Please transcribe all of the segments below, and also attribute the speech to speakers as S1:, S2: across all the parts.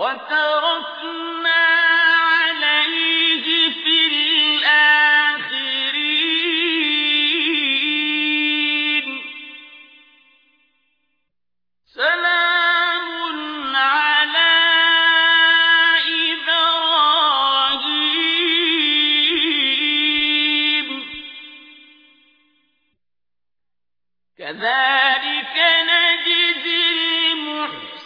S1: وترى كذلك نجزي المحسنين.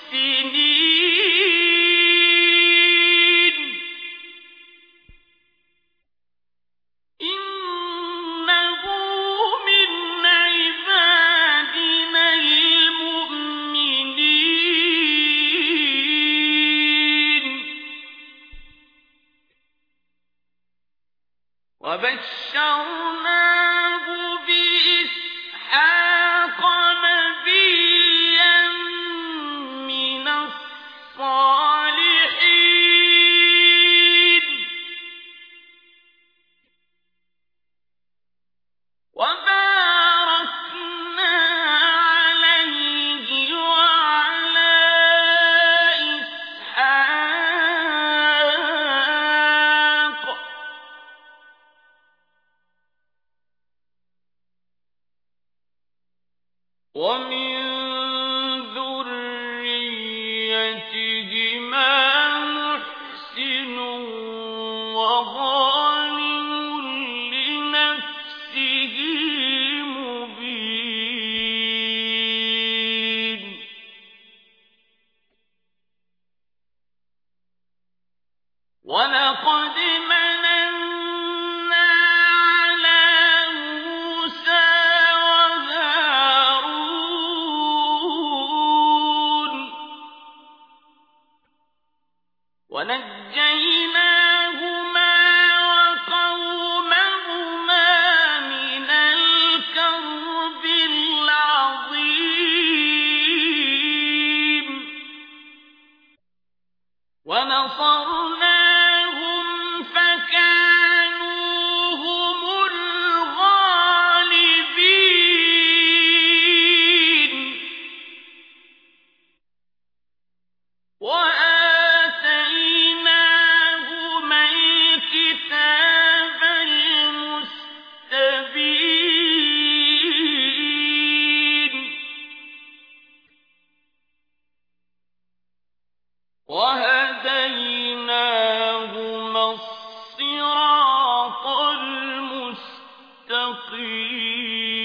S1: إنه من عبادنا المؤمنين. وبشرنا وَمَا مستقيم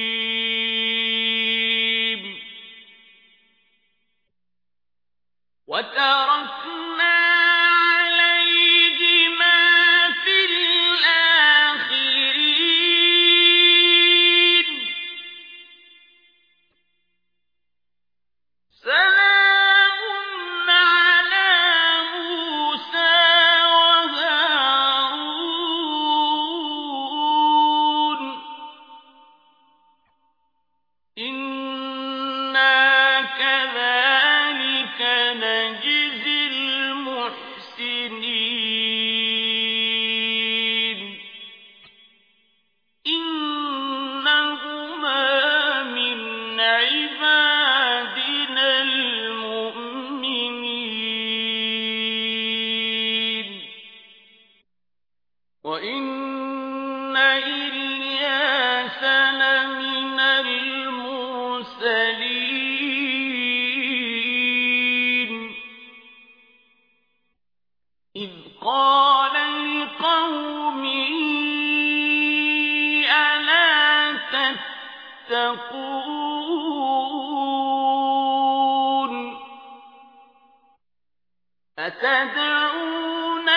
S1: إلياس المرسلين. إذ قال ألا تتقون أتدعون